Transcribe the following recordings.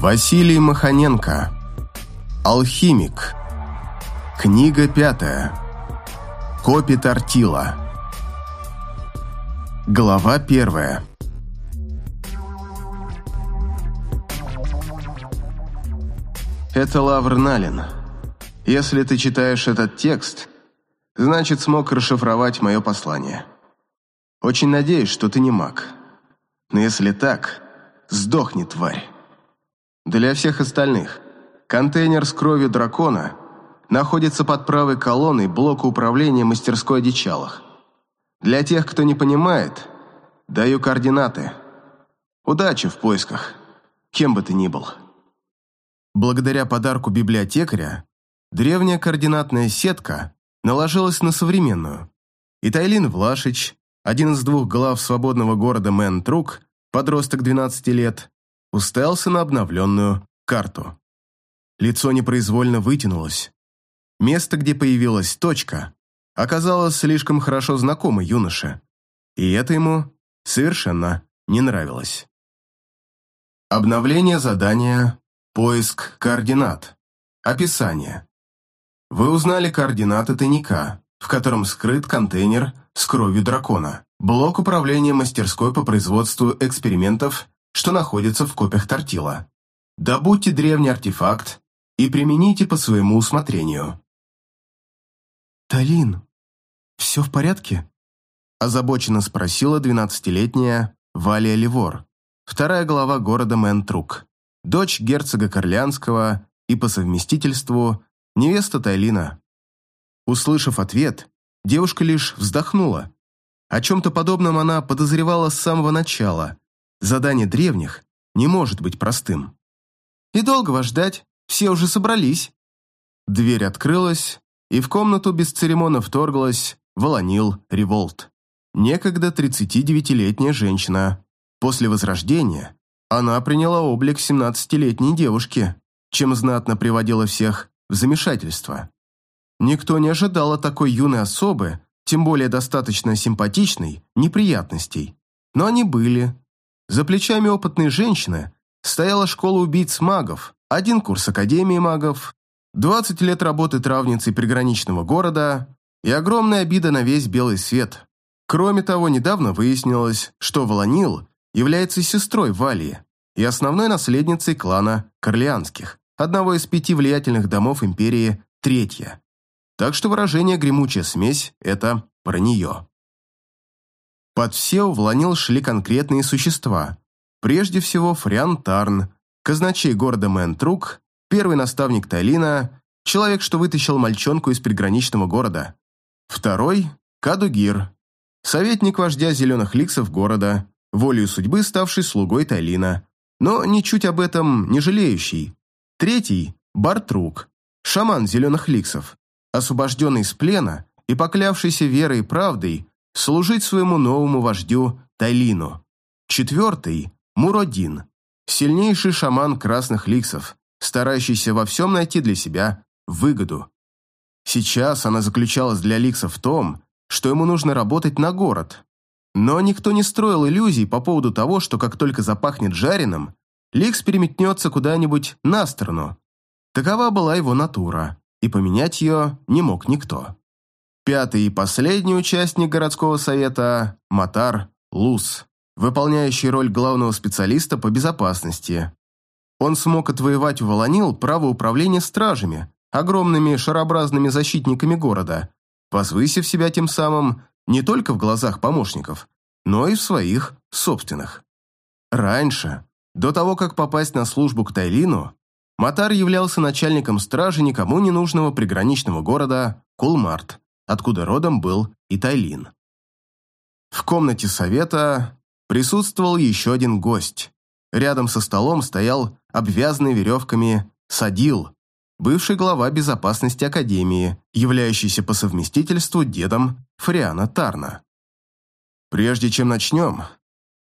Василий Маханенко. Алхимик. Книга пятая. Копи Тортила. Глава первая. Это Лавр Налин. Если ты читаешь этот текст, значит смог расшифровать мое послание. Очень надеюсь, что ты не маг. Но если так, сдохни, тварь. Для всех остальных контейнер с кровью дракона находится под правой колонной блока управления мастерской одичалых. Для тех, кто не понимает, даю координаты. Удачи в поисках, кем бы ты ни был. Благодаря подарку библиотекаря, древняя координатная сетка наложилась на современную. И Тайлин Влашич, один из двух глав свободного города Мэн-Трук, подросток 12 лет, уставился на обновленную карту. Лицо непроизвольно вытянулось. Место, где появилась точка, оказалось слишком хорошо знакомо юноше, и это ему совершенно не нравилось. Обновление задания «Поиск координат». Описание. Вы узнали координаты тайника, в котором скрыт контейнер с кровью дракона, блок управления мастерской по производству экспериментов, что находится в копиях тортила. Добудьте древний артефакт и примените по своему усмотрению. «Талин, все в порядке?» озабоченно спросила двенадцатилетняя Валия Ливор, вторая глава города Мэнтрук, дочь герцога Корлянского и по совместительству невеста Тайлина. Услышав ответ, девушка лишь вздохнула. О чем-то подобном она подозревала с самого начала. Задание древних не может быть простым. «И долго вас ждать? Все уже собрались». Дверь открылась, и в комнату без церемона вторглась Волонил Револт. Некогда 39-летняя женщина. После возрождения она приняла облик 17-летней девушки, чем знатно приводила всех в замешательство. Никто не ожидал от такой юной особы, тем более достаточно симпатичной, неприятностей. Но они были. За плечами опытной женщины стояла школа убийц магов, один курс Академии магов, 20 лет работы травницей приграничного города и огромная обида на весь белый свет. Кроме того, недавно выяснилось, что Волонил является сестрой Валии и основной наследницей клана Корлианских, одного из пяти влиятельных домов империи Третья. Так что выражение «гремучая смесь» — это про нее. Под все у шли конкретные существа. Прежде всего Фриан Тарн, казначей города Мэнтрук, первый наставник Тайлина, человек, что вытащил мальчонку из приграничного города. Второй – Кадугир, советник вождя зеленых ликсов города, волею судьбы ставший слугой Тайлина, но ничуть об этом не жалеющий. Третий – Бартрук, шаман зеленых ликсов, освобожденный из плена и поклявшийся верой и правдой служить своему новому вождю Тайлину. Четвертый – Муродин, сильнейший шаман красных ликсов, старающийся во всем найти для себя выгоду. Сейчас она заключалась для Ликса в том, что ему нужно работать на город. Но никто не строил иллюзий по поводу того, что как только запахнет жареным, Ликс переметнется куда-нибудь на сторону. Такова была его натура и поменять ее не мог никто. Пятый и последний участник городского совета – Матар Лус, выполняющий роль главного специалиста по безопасности. Он смог отвоевать у Волонил право управления стражами, огромными шарообразными защитниками города, возвысив себя тем самым не только в глазах помощников, но и в своих собственных. Раньше, до того, как попасть на службу к Тайлину, Матар являлся начальником стражи никому не нужного приграничного города Кулмарт, откуда родом был и Тайлин. В комнате совета присутствовал еще один гость. Рядом со столом стоял обвязанный веревками Садил, бывший глава безопасности Академии, являющийся по совместительству дедом Фриана Тарна. Прежде чем начнем,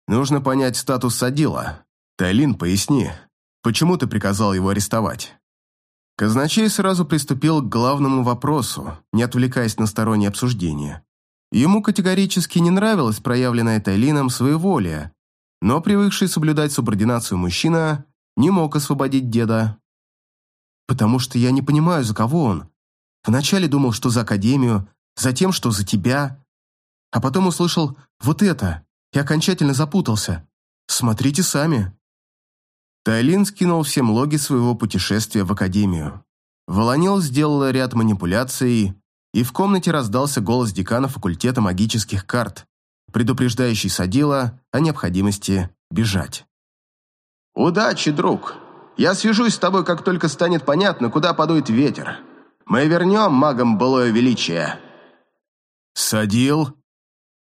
нужно понять статус Садила. Тайлин, поясни, Почему ты приказал его арестовать?» Казначей сразу приступил к главному вопросу, не отвлекаясь на сторонние обсуждения. Ему категорически не нравилось проявленное Тайлином своеволие, но привыкший соблюдать субординацию мужчина не мог освободить деда. «Потому что я не понимаю, за кого он. Вначале думал, что за Академию, затем, что за тебя, а потом услышал вот это и окончательно запутался. Смотрите сами». Тайлин скинул всем логи своего путешествия в Академию. Волонил сделал ряд манипуляций, и в комнате раздался голос декана факультета магических карт, предупреждающий Садила о необходимости бежать. «Удачи, друг! Я свяжусь с тобой, как только станет понятно, куда подует ветер. Мы вернем магам былое величие!» «Садил?»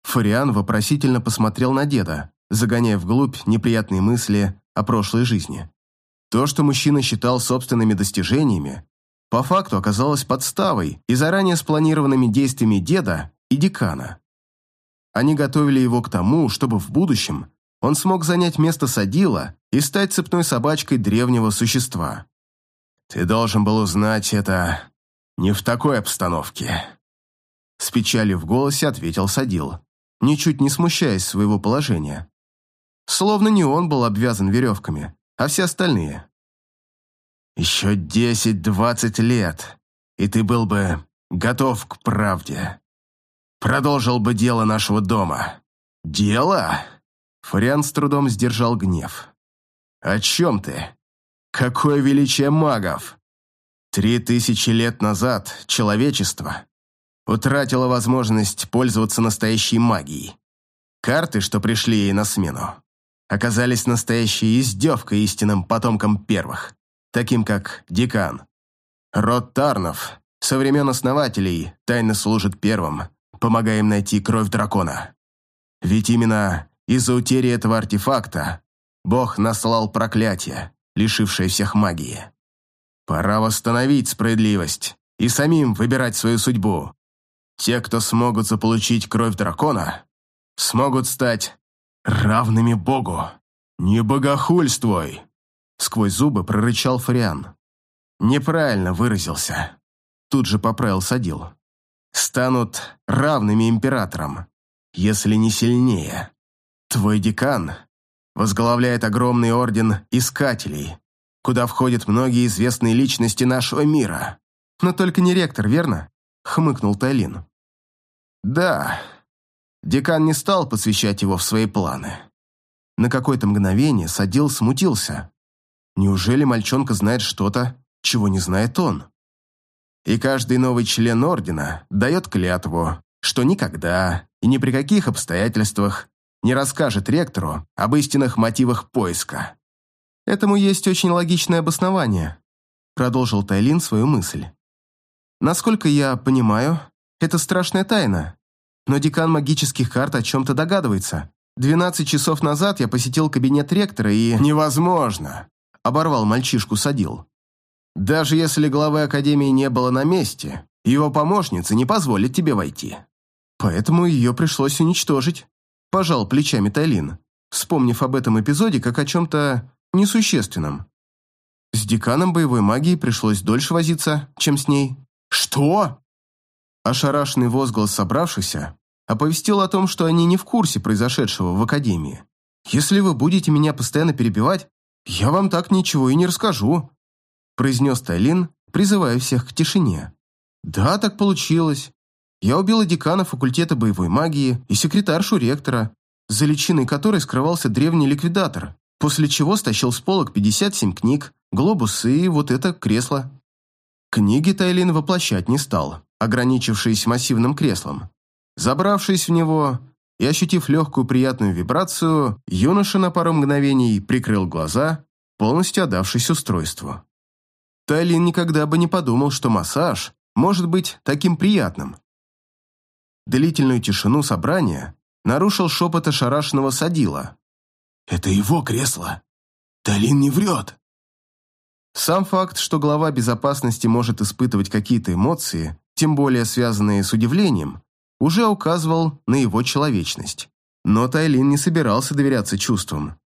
Фариан вопросительно посмотрел на деда, загоняя вглубь неприятные мысли о прошлой жизни. То, что мужчина считал собственными достижениями, по факту оказалось подставой и заранее спланированными действиями деда и декана. Они готовили его к тому, чтобы в будущем он смог занять место Садила и стать цепной собачкой древнего существа. «Ты должен был узнать это не в такой обстановке», с печалью в голосе ответил Садил, ничуть не смущаясь своего положения. Словно не он был обвязан веревками, а все остальные. «Еще десять-двадцать лет, и ты был бы готов к правде. Продолжил бы дело нашего дома». «Дело?» Фариан с трудом сдержал гнев. «О чем ты? Какое величие магов! Три тысячи лет назад человечество утратила возможность пользоваться настоящей магией. Карты, что пришли ей на смену, оказались настоящей издевкой истинным потомкам первых, таким как Декан. Род Тарнов со времен основателей тайно служит первым, помогая им найти кровь дракона. Ведь именно из-за утери этого артефакта Бог наслал проклятие, лишившее всех магии. Пора восстановить справедливость и самим выбирать свою судьбу. Те, кто смогут заполучить кровь дракона, смогут стать равными Богу. Не богохульствуй!» Сквозь зубы прорычал Фариан. «Неправильно выразился». Тут же поправил Садил. «Станут равными императорам, если не сильнее. Твой декан возглавляет огромный орден Искателей, куда входят многие известные личности нашего мира. Но только не ректор, верно?» — хмыкнул Тайлин. Да, декан не стал посвящать его в свои планы. На какое-то мгновение Садил смутился. Неужели мальчонка знает что-то, чего не знает он? И каждый новый член Ордена дает клятву, что никогда и ни при каких обстоятельствах не расскажет ректору об истинных мотивах поиска. Этому есть очень логичное обоснование, продолжил Тайлин свою мысль. Насколько я понимаю, это страшная тайна. Но декан магических карт о чем-то догадывается. Двенадцать часов назад я посетил кабинет ректора и... «Невозможно!» – оборвал мальчишку Садил. «Даже если главы Академии не было на месте, его помощница не позволит тебе войти. Поэтому ее пришлось уничтожить», – пожал плечами Тайлин, вспомнив об этом эпизоде как о чем-то несущественном. С деканом боевой магии пришлось дольше возиться, чем с ней. «Что?» Ошарашенный возглас собравшихся оповестил о том, что они не в курсе произошедшего в Академии. «Если вы будете меня постоянно перебивать, я вам так ничего и не расскажу», произнес Тайлин, призывая всех к тишине. «Да, так получилось. Я убила декана факультета боевой магии и секретаршу ректора, за личиной которой скрывался древний ликвидатор, после чего стащил с полок 57 книг, глобус и вот это кресло». Книги Тайлин воплощать не стал, ограничившись массивным креслом. Забравшись в него и ощутив легкую приятную вибрацию, юноша на пару мгновений прикрыл глаза, полностью отдавшись устройству. Тайлин никогда бы не подумал, что массаж может быть таким приятным. Длительную тишину собрания нарушил шепот ошарашенного садила. «Это его кресло. Талин не врет». Сам факт, что глава безопасности может испытывать какие-то эмоции, тем более связанные с удивлением, уже указывал на его человечность. Но Тайлин не собирался доверяться чувствам.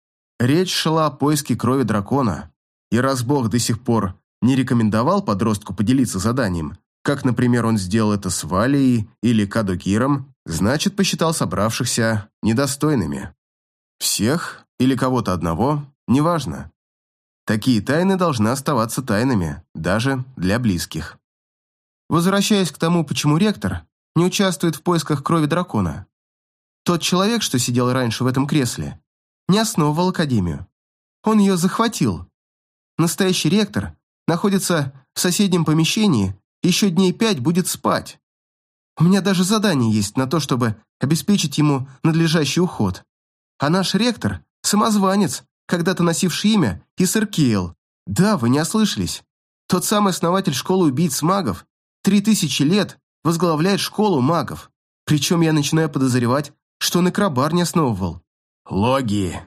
Речь шла о поиске крови дракона, и раз Бог до сих пор не рекомендовал подростку поделиться заданием, как, например, он сделал это с Валией или Кадокиром, значит, посчитал собравшихся недостойными. Всех или кого-то одного, неважно. Такие тайны должны оставаться тайнами, даже для близких. Возвращаясь к тому, почему ректор не участвует в поисках крови дракона. Тот человек, что сидел раньше в этом кресле, не основывал Академию. Он ее захватил. Настоящий ректор находится в соседнем помещении, еще дней пять будет спать. У меня даже задание есть на то, чтобы обеспечить ему надлежащий уход. А наш ректор – самозванец, когда-то носивший имя Исеркиэл. Да, вы не ослышались. Тот самый основатель школы убийц магов три тысячи лет возглавляет школу магов. Причем я начинаю подозревать, что он и крабар не основывал. «Логии!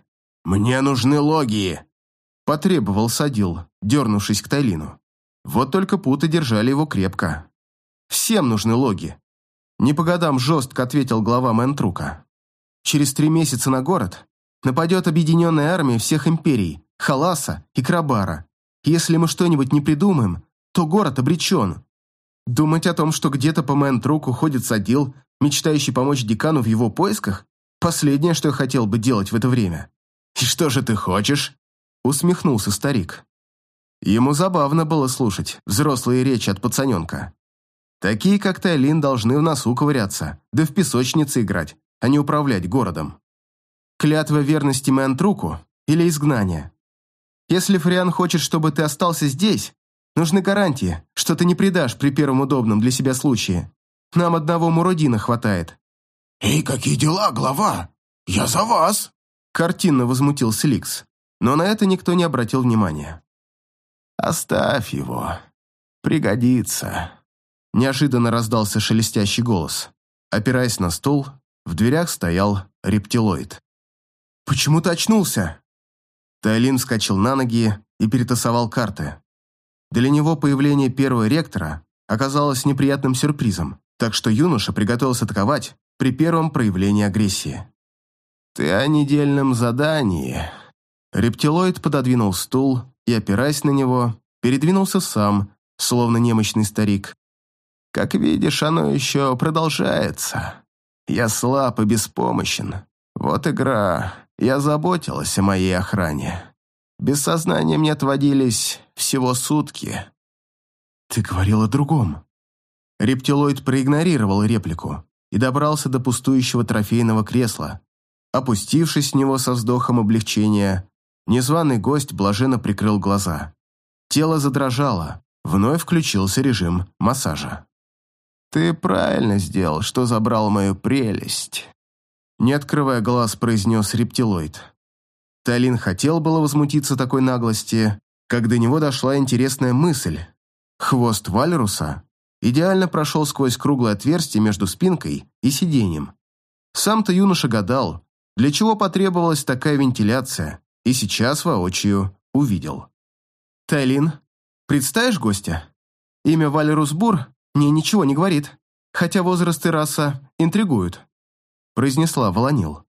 Мне нужны логии!» Потребовал Садил, дернувшись к Тайлину. Вот только путы держали его крепко. «Всем нужны логи!» Не по годам жестко ответил глава Мэнтрука. «Через три месяца на город нападет объединенная армия всех империй, Халаса и Крабара. Если мы что-нибудь не придумаем, то город обречен. Думать о том, что где-то по Мэнтруку ходит Садил, мечтающий помочь декану в его поисках, последнее, что я хотел бы делать в это время. «И что же ты хочешь?» усмехнулся старик. Ему забавно было слушать взрослые речи от пацаненка. Такие, как Тайлин, должны в носу ковыряться, да в песочнице играть, а не управлять городом. Клятва верности Мэнтруку или изгнание. Если Фриан хочет, чтобы ты остался здесь, нужны гарантии, что ты не предашь при первом удобном для себя случае. Нам одного Муродина хватает». «Эй, какие дела, глава? Я за вас!» Картинно возмутился Ликс, но на это никто не обратил внимания. «Оставь его. Пригодится». Неожиданно раздался шелестящий голос. Опираясь на стул, в дверях стоял рептилоид. «Почему ты очнулся?» Тайлин вскочил на ноги и перетасовал карты. Для него появление первого ректора оказалось неприятным сюрпризом, так что юноша приготовился атаковать при первом проявлении агрессии. «Ты о недельном задании». Рептилоид пододвинул стул и, опираясь на него, передвинулся сам, словно немощный старик. «Как видишь, оно еще продолжается. Я слаб и беспомощен. Вот игра. Я заботилась о моей охране. Без сознания мне отводились всего сутки». «Ты говорил о другом». Рептилоид проигнорировал реплику и добрался до пустующего трофейного кресла. Опустившись с него со вздохом облегчения, незваный гость блаженно прикрыл глаза. Тело задрожало, вновь включился режим массажа. «Ты правильно сделал, что забрал мою прелесть», не открывая глаз, произнес рептилоид. Талин хотел было возмутиться такой наглости, как до него дошла интересная мысль. Хвост Вальруса идеально прошел сквозь круглое отверстие между спинкой и сиденьем. Сам-то юноша гадал, для чего потребовалась такая вентиляция, и сейчас воочию увидел. «Тайлин, представишь гостя? Имя Валерус Бур мне ничего не говорит, хотя возраст и раса интригуют», произнесла Волонил.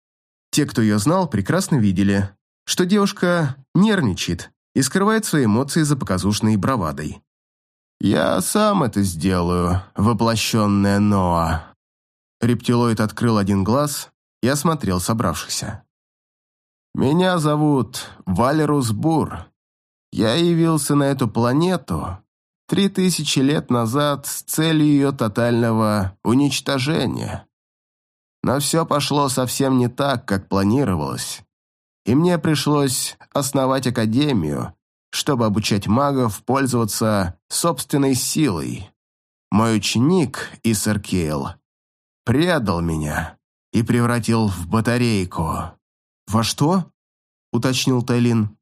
Те, кто ее знал, прекрасно видели, что девушка нервничает и скрывает свои эмоции за показушной бравадой. «Я сам это сделаю, воплощенная Ноа». Рептилоид открыл один глаз и осмотрел собравшихся. «Меня зовут Валерус Бур. Я явился на эту планету три тысячи лет назад с целью ее тотального уничтожения. Но все пошло совсем не так, как планировалось и мне пришлось основать академию, чтобы обучать магов пользоваться собственной силой. Мой ученик, Исаркейл, предал меня и превратил в батарейку. «Во что?» — уточнил Тайлин.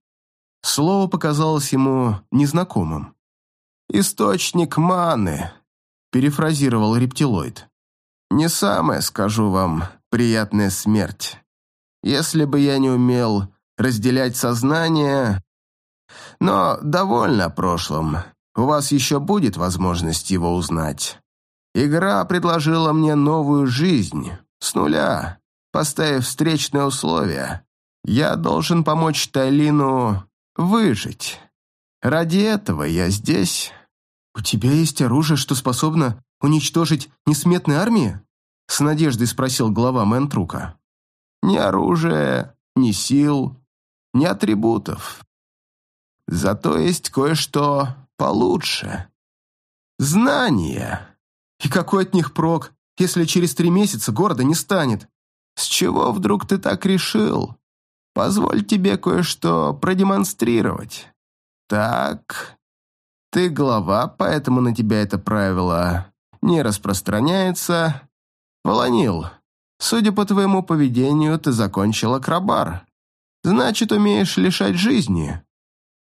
Слово показалось ему незнакомым. «Источник маны», — перефразировал рептилоид. «Не самая, скажу вам, приятная смерть. Если бы я не умел разделять сознание... Но довольно о прошлом. У вас еще будет возможность его узнать. Игра предложила мне новую жизнь, с нуля, поставив встречные условия. Я должен помочь Тайлину выжить. Ради этого я здесь. «У тебя есть оружие, что способно уничтожить несметные армии?» С надеждой спросил глава Мэнтрука. Ни оружия, ни сил, ни атрибутов. Зато есть кое-что получше. Знания. И какой от них прок, если через три месяца города не станет? С чего вдруг ты так решил? Позволь тебе кое-что продемонстрировать. Так, ты глава, поэтому на тебя это правило не распространяется. Волонил, судя по твоему поведению, ты закончил акробар. Значит, умеешь лишать жизни.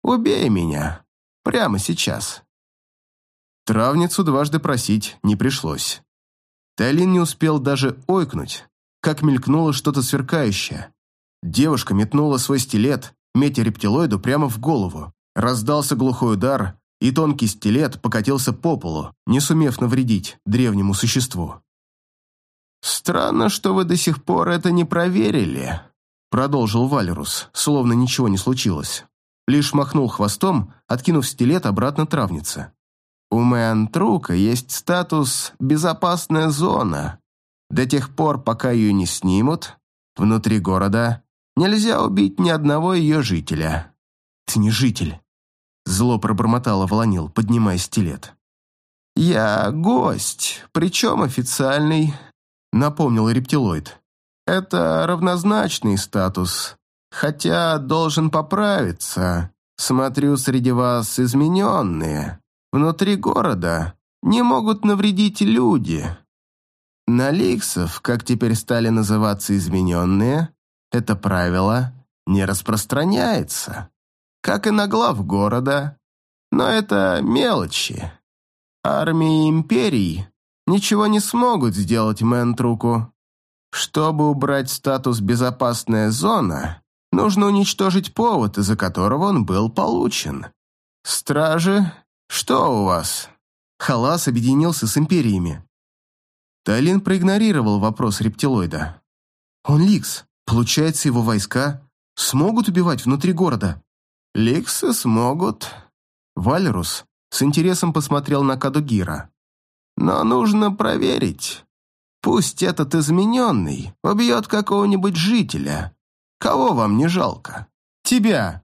Убей меня. Прямо сейчас. Травницу дважды просить не пришлось. Тайлин не успел даже ойкнуть, как мелькнуло что-то сверкающее. Девушка метнула свой стилет, метя рептилоиду прямо в голову. Раздался глухой удар, и тонкий стилет покатился по полу, не сумев навредить древнему существу. «Странно, что вы до сих пор это не проверили», продолжил Валерус, словно ничего не случилось. Лишь махнул хвостом, откинув стилет обратно травнице. «У Мэнтрука есть статус «безопасная зона». До тех пор, пока ее не снимут, внутри города нельзя убить ни одного ее жителя». «Ты не житель», Зло пробормотала Волонил, поднимая стилет. «Я гость, причем официальный», — напомнил рептилоид. «Это равнозначный статус, хотя должен поправиться. Смотрю, среди вас измененные. Внутри города не могут навредить люди. На ликсов, как теперь стали называться измененные, это правило не распространяется как и на глав города. Но это мелочи. Армии империй ничего не смогут сделать Мэнтруку. Чтобы убрать статус «безопасная зона», нужно уничтожить повод, из-за которого он был получен. Стражи, что у вас? Халас объединился с империями. Тайлин проигнорировал вопрос рептилоида. Он Ликс. Получается, его войска смогут убивать внутри города? Ликсы смогут. Вальрус с интересом посмотрел на Кадугира. Но нужно проверить. Пусть этот измененный убьет какого-нибудь жителя. Кого вам не жалко? Тебя,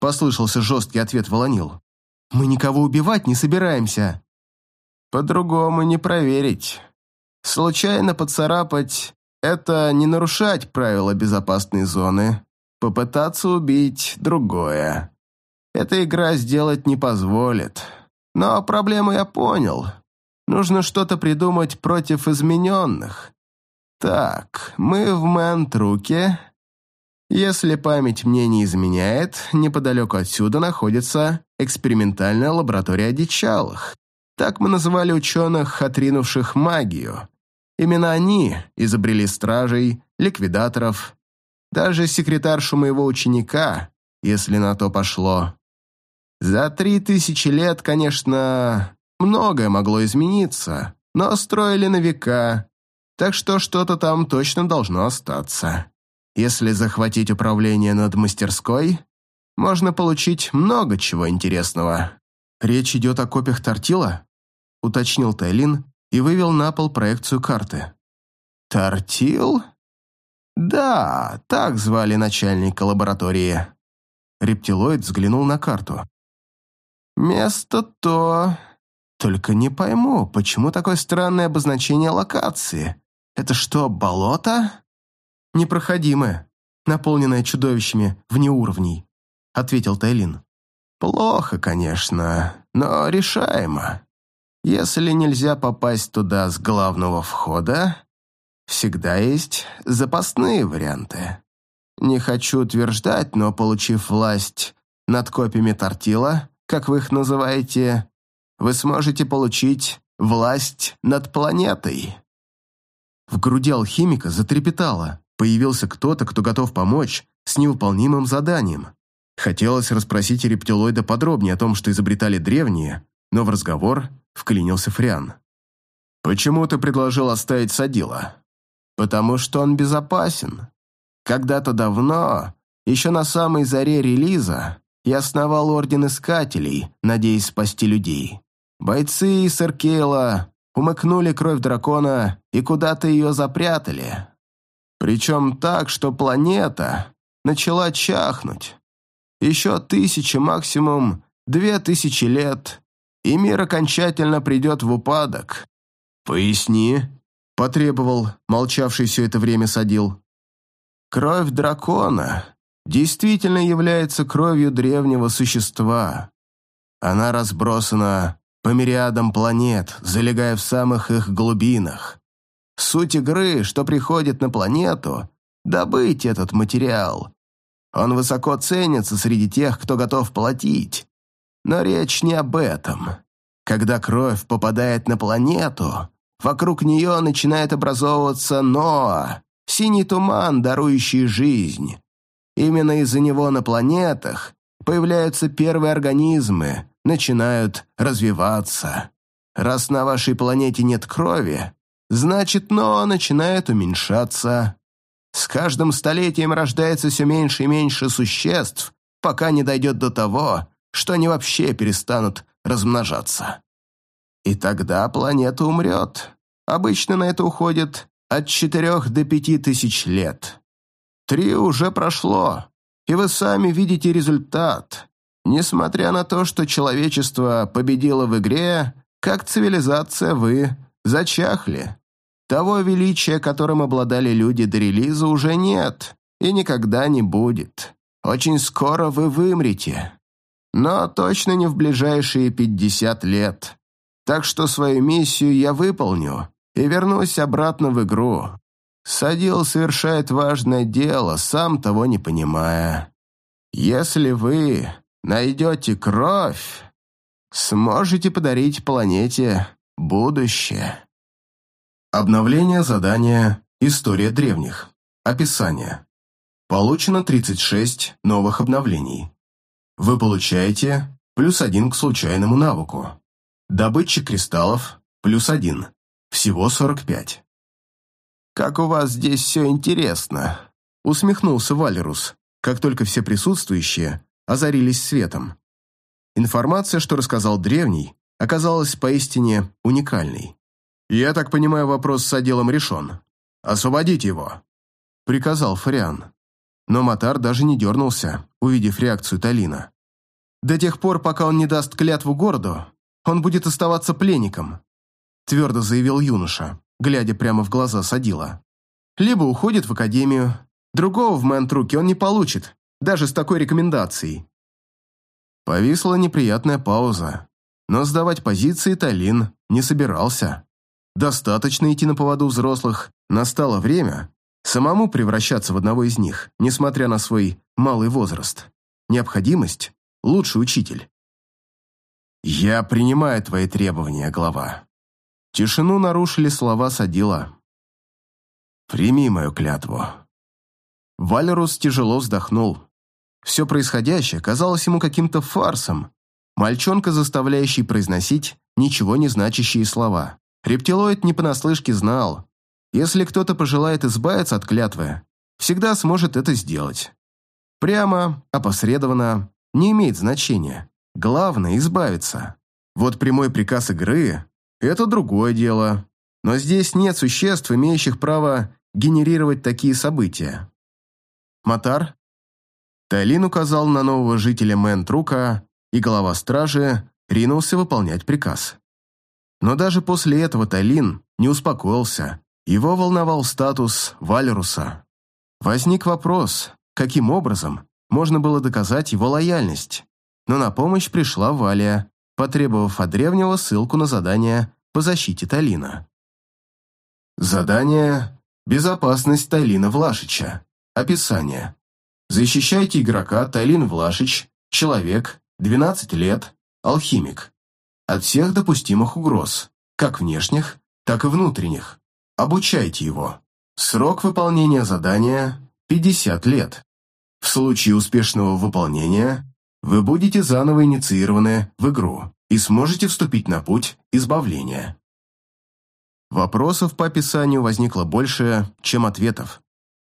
послышался жесткий ответ Волонил. Мы никого убивать не собираемся. По-другому не проверить. Случайно поцарапать — это не нарушать правила безопасной зоны. Попытаться убить — другое. Эта игра сделать не позволит. Но проблему я понял. Нужно что-то придумать против измененных. Так, мы в Мэнтруке. Если память мне не изменяет, неподалеку отсюда находится экспериментальная лаборатория одичалых. Так мы называли ученых, отринувших магию. Именно они изобрели стражей, ликвидаторов, даже секретаршу моего ученика, если на то пошло. За три тысячи лет, конечно, многое могло измениться, но строили на века, так что что-то там точно должно остаться. Если захватить управление над мастерской, можно получить много чего интересного. Речь идет о копиях Тортила? Уточнил Тайлин и вывел на пол проекцию карты. Тортил? Да, так звали начальника лаборатории. Рептилоид взглянул на карту. Место то... Только не пойму, почему такое странное обозначение локации? Это что, болото? Непроходимое, наполненное чудовищами вне уровней, ответил Тайлин. Плохо, конечно, но решаемо. Если нельзя попасть туда с главного входа, всегда есть запасные варианты. Не хочу утверждать, но получив власть над копиями Тортила, как вы их называете, вы сможете получить власть над планетой». В груди алхимика затрепетало. Появился кто-то, кто готов помочь с невыполнимым заданием. Хотелось расспросить рептилоида подробнее о том, что изобретали древние, но в разговор вклинился Фриан. «Почему ты предложил оставить Садила?» «Потому что он безопасен. Когда-то давно, еще на самой заре релиза, я основал Орден Искателей, надеясь спасти людей. Бойцы из Эркейла умыкнули кровь дракона и куда-то ее запрятали. Причем так, что планета начала чахнуть. Еще тысяча, максимум две тысячи лет, и мир окончательно придет в упадок. «Поясни», — потребовал молчавший все это время садил. «Кровь дракона действительно является кровью древнего существа. Она разбросана по мириадам планет, залегая в самых их глубинах. Суть игры, что приходит на планету, добыть этот материал. Он высоко ценится среди тех, кто готов платить. Но речь не об этом. Когда кровь попадает на планету, вокруг нее начинает образовываться Ноа, синий туман, дарующий жизнь. Именно из-за него на планетах появляются первые организмы, начинают развиваться. Раз на вашей планете нет крови, значит, Ноа начинает уменьшаться. С каждым столетием рождается все меньше и меньше существ, пока не дойдет до того, что они вообще перестанут размножаться. И тогда планета умрет. Обычно на это уходит от четырех до пяти тысяч лет. Три уже прошло, и вы сами видите результат. Несмотря на то, что человечество победило в игре, как цивилизация вы зачахли. Того величия, которым обладали люди до релиза, уже нет и никогда не будет. Очень скоро вы вымрете. Но точно не в ближайшие 50 лет. Так что свою миссию я выполню и вернусь обратно в игру. Садил совершает важное дело, сам того не понимая. Если вы найдете кровь, сможете подарить планете будущее. Обновление задания «История древних». Описание. Получено 36 новых обновлений. Вы получаете плюс один к случайному навыку. Добытчик кристаллов плюс один. Всего 45. «Как у вас здесь все интересно», — усмехнулся Валерус, как только все присутствующие озарились светом. Информация, что рассказал древний, оказалась поистине уникальной. «Я так понимаю, вопрос с отделом решен. Освободите его», — приказал Фариан. Но Матар даже не дернулся, увидев реакцию Талина. «До тех пор, пока он не даст клятву городу, он будет оставаться пленником», — твердо заявил юноша, глядя прямо в глаза Садила. «Либо уходит в академию, другого в Мэнтруке он не получит, даже с такой рекомендацией». Повисла неприятная пауза, но сдавать позиции Талин не собирался. Достаточно идти на поводу взрослых, настало время самому превращаться в одного из них, несмотря на свой малый возраст. Необходимость – лучший учитель. «Я принимаю твои требования, глава». Тишину нарушили слова Садила. «Прими мою клятву». Валерус тяжело вздохнул. Все происходящее казалось ему каким-то фарсом. Мальчонка, заставляющий произносить ничего не значащие слова. Рептилоид не понаслышке знал, если кто-то пожелает избавиться от клятвы, всегда сможет это сделать. Прямо, опосредованно, не имеет значения. Главное – избавиться. Вот прямой приказ игры – это другое дело. Но здесь нет существ, имеющих право генерировать такие события. Матар? Тайлин указал на нового жителя Мэн-Трука, и глава стражи ринулся выполнять приказ. Но даже после этого Тайлин не успокоился. Его волновал статус Вальруса. Возник вопрос, каким образом можно было доказать его лояльность. Но на помощь пришла Валия, потребовав от древнего ссылку на задание по защите Талина. Задание «Безопасность Тайлина Влашича». Описание. Защищайте игрока Тайлин Влашич, человек, 12 лет, алхимик от всех допустимых угроз, как внешних, так и внутренних. Обучайте его. Срок выполнения задания – 50 лет. В случае успешного выполнения вы будете заново инициированы в игру и сможете вступить на путь избавления. Вопросов по описанию возникло больше, чем ответов.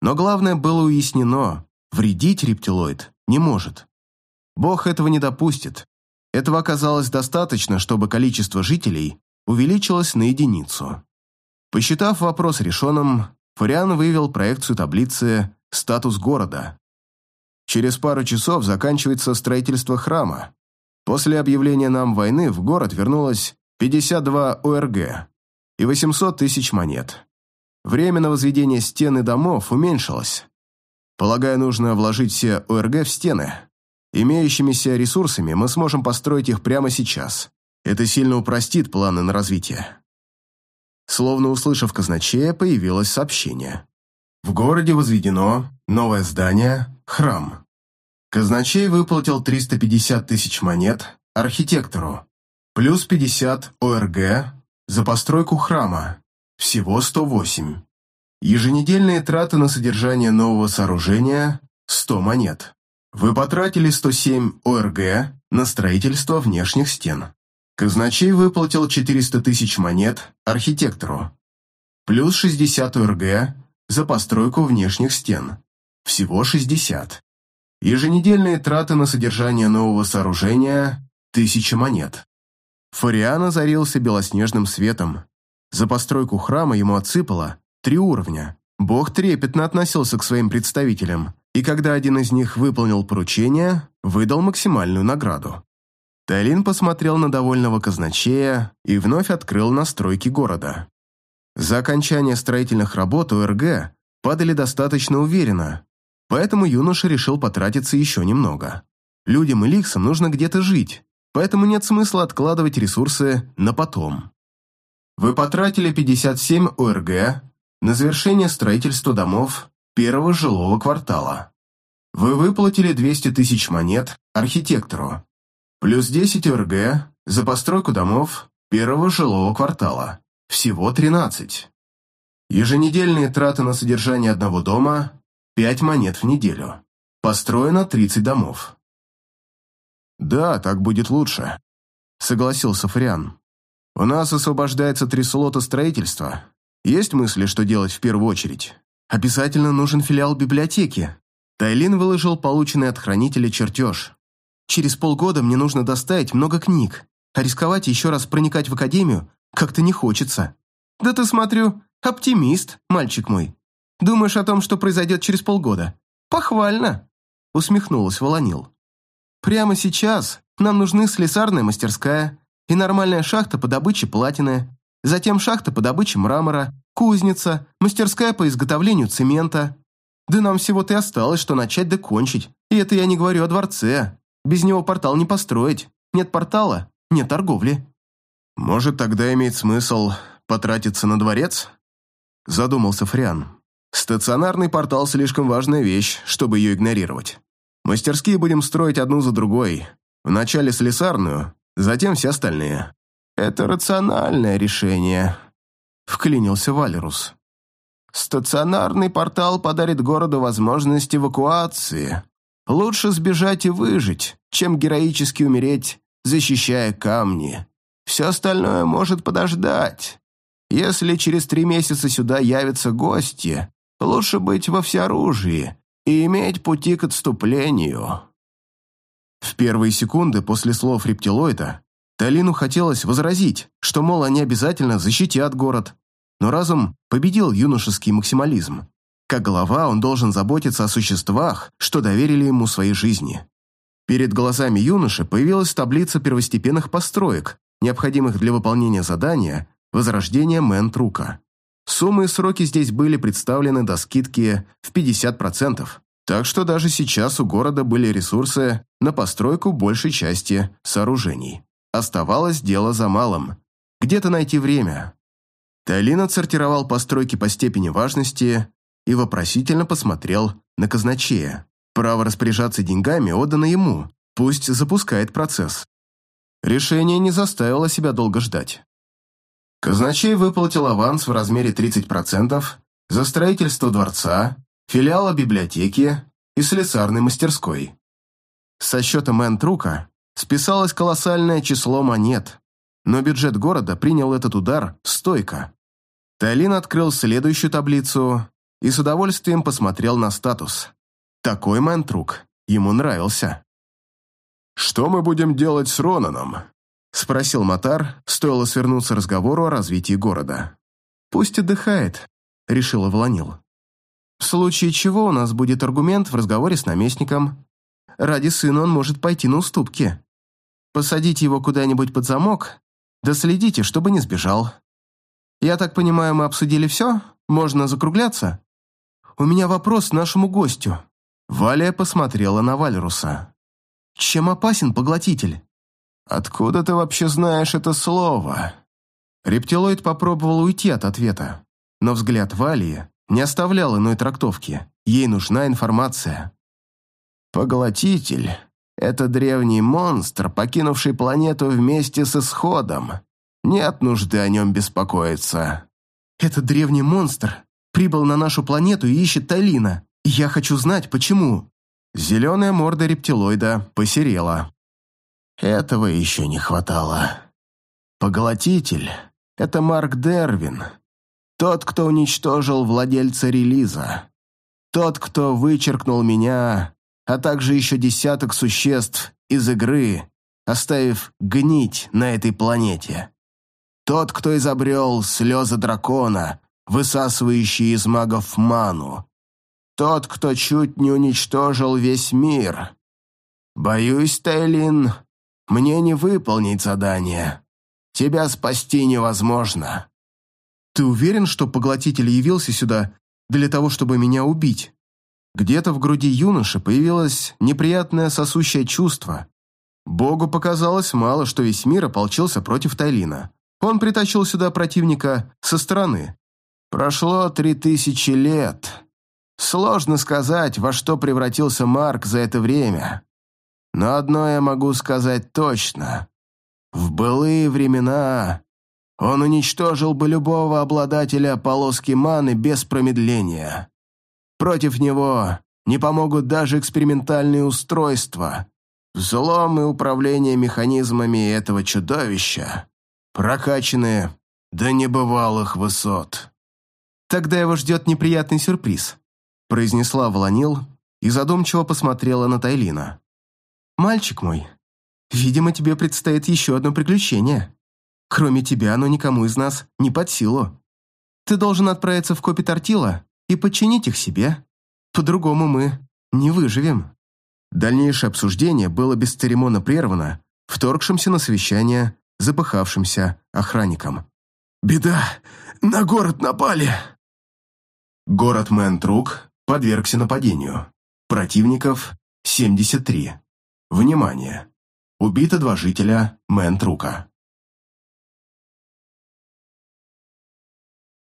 Но главное было уяснено – вредить рептилоид не может. Бог этого не допустит, этого оказалось достаточно, чтобы количество жителей увеличилось на единицу. Посчитав вопрос решенным, Фариан вывел проекцию таблицы «Статус города». Через пару часов заканчивается строительство храма. После объявления нам войны в город вернулось 52 ОРГ и 800 тысяч монет. Время на возведение стен и домов уменьшилось. Полагаю, нужно вложить все ОРГ в стены. Имеющимися ресурсами мы сможем построить их прямо сейчас. Это сильно упростит планы на развитие. Словно услышав казначея, появилось сообщение. В городе возведено новое здание, храм. Казначей выплатил 350 тысяч монет архитектору, плюс 50 ОРГ за постройку храма, всего 108. Еженедельные траты на содержание нового сооружения – 100 монет. Вы потратили 107 ОРГ на строительство внешних стен. Казначей выплатил 400 тысяч монет архитектору, плюс 60 ОРГ за постройку внешних стен, всего 60. Еженедельные траты на содержание нового сооружения – 1000 монет. Фариан озарился белоснежным светом. За постройку храма ему отсыпало три уровня. Бог трепетно относился к своим представителям, и когда один из них выполнил поручение, выдал максимальную награду. Тайлин посмотрел на довольного казначея и вновь открыл настройки города. За окончание строительных работ ОРГ падали достаточно уверенно, поэтому юноша решил потратиться еще немного. Людям и ликсам нужно где-то жить, поэтому нет смысла откладывать ресурсы на потом. Вы потратили 57 ОРГ на завершение строительства домов первого жилого квартала. Вы выплатили 200 тысяч монет архитектору, Плюс 10 ОРГ за постройку домов первого жилого квартала. Всего 13. Еженедельные траты на содержание одного дома – 5 монет в неделю. Построено 30 домов. «Да, так будет лучше», – согласился Фриан. «У нас освобождается три слота строительства. Есть мысли, что делать в первую очередь? Обязательно нужен филиал библиотеки». Тайлин выложил полученный от хранителя чертеж. Через полгода мне нужно доставить много книг, а рисковать еще раз проникать в академию как-то не хочется. Да ты, смотрю, оптимист, мальчик мой. Думаешь о том, что произойдет через полгода? Похвально!» Усмехнулась Волонил. «Прямо сейчас нам нужны слесарная мастерская и нормальная шахта по добыче платины, затем шахта по добыче мрамора, кузница, мастерская по изготовлению цемента. Да нам всего-то и осталось, что начать да кончить. И это я не говорю о дворце. Без него портал не построить. Нет портала, нет торговли. Может, тогда имеет смысл потратиться на дворец? Задумался Фриан. Стационарный портал слишком важная вещь, чтобы ее игнорировать. Мастерские будем строить одну за другой. Вначале слесарную, затем все остальные. Это рациональное решение, вклинился Валерус. Стационарный портал подарит городу возможность эвакуации, Лучше сбежать и выжить, чем героически умереть, защищая камни. Все остальное может подождать. Если через три месяца сюда явятся гости, лучше быть во всеоружии и иметь пути к отступлению». В первые секунды после слов рептилоида Талину хотелось возразить, что, мол, они обязательно защитят город, но разум победил юношеский максимализм. Как глава он должен заботиться о существах, что доверили ему своей жизни. Перед глазами юноши появилась таблица первостепенных построек, необходимых для выполнения задания возрождения Мэн-Трука. Суммы и сроки здесь были представлены до скидки в 50%, так что даже сейчас у города были ресурсы на постройку большей части сооружений. Оставалось дело за малым. Где-то найти время. Тайлин отсортировал постройки по степени важности и вопросительно посмотрел на казначея. Право распоряжаться деньгами отдано ему, пусть запускает процесс. Решение не заставило себя долго ждать. Казначей выплатил аванс в размере 30% за строительство дворца, филиала библиотеки и слесарной мастерской. Со счета Мэн-Трука списалось колоссальное число монет, но бюджет города принял этот удар стойко. Тайлин открыл следующую таблицу и с удовольствием посмотрел на статус. Такой мантрук ему нравился. «Что мы будем делать с Ронаном?» – спросил Матар, стоило свернуться разговору о развитии города. «Пусть отдыхает», – решила Волонил. В случае чего у нас будет аргумент в разговоре с наместником. Ради сына он может пойти на уступки. Посадите его куда-нибудь под замок, да следите, чтобы не сбежал. Я так понимаю, мы обсудили все? Можно закругляться? У меня вопрос нашему гостю. Валя посмотрела на Вальруса. Чем опасен поглотитель? Откуда ты вообще знаешь это слово? Рептилоид попробовал уйти от ответа, но взгляд Валии не оставлял иной трактовки. Ей нужна информация. Поглотитель — это древний монстр, покинувший планету вместе с исходом. Нет нужды о нем беспокоиться. Этот древний монстр прибыл на нашу планету и ищет Талина. Я хочу знать, почему. Зеленая морда рептилоида посерела. Этого еще не хватало. Поглотитель — это Марк Дервин, тот, кто уничтожил владельца релиза. Тот, кто вычеркнул меня, а также еще десяток существ из игры, оставив гнить на этой планете. Тот, кто изобрел слезы дракона, высасывающие из магов ману. Тот, кто чуть не уничтожил весь мир. Боюсь, Тейлин, мне не выполнить задание. Тебя спасти невозможно. Ты уверен, что поглотитель явился сюда для того, чтобы меня убить? Где-то в груди юноши появилось неприятное сосущее чувство. Богу показалось мало, что весь мир ополчился против Тайлина. Он притащил сюда противника со стороны. Прошло три тысячи лет. Сложно сказать, во что превратился Марк за это время. Но одно я могу сказать точно. В былые времена он уничтожил бы любого обладателя полоски маны без промедления. Против него не помогут даже экспериментальные устройства. Взлом и управление механизмами этого чудовища прокачаны до небывалых высот. «Тогда его ждет неприятный сюрприз», произнесла Волонил и задумчиво посмотрела на Тайлина. «Мальчик мой, видимо, тебе предстоит еще одно приключение». Кроме тебя оно никому из нас не под силу. Ты должен отправиться в копи Тортила и подчинить их себе. По-другому мы не выживем». Дальнейшее обсуждение было бесцеремонно прервано вторгшимся на совещание запыхавшимся охранником. «Беда! На город напали!» Город Мэнтрук подвергся нападению. Противников 73. Внимание! Убито два жителя Мэнтрука.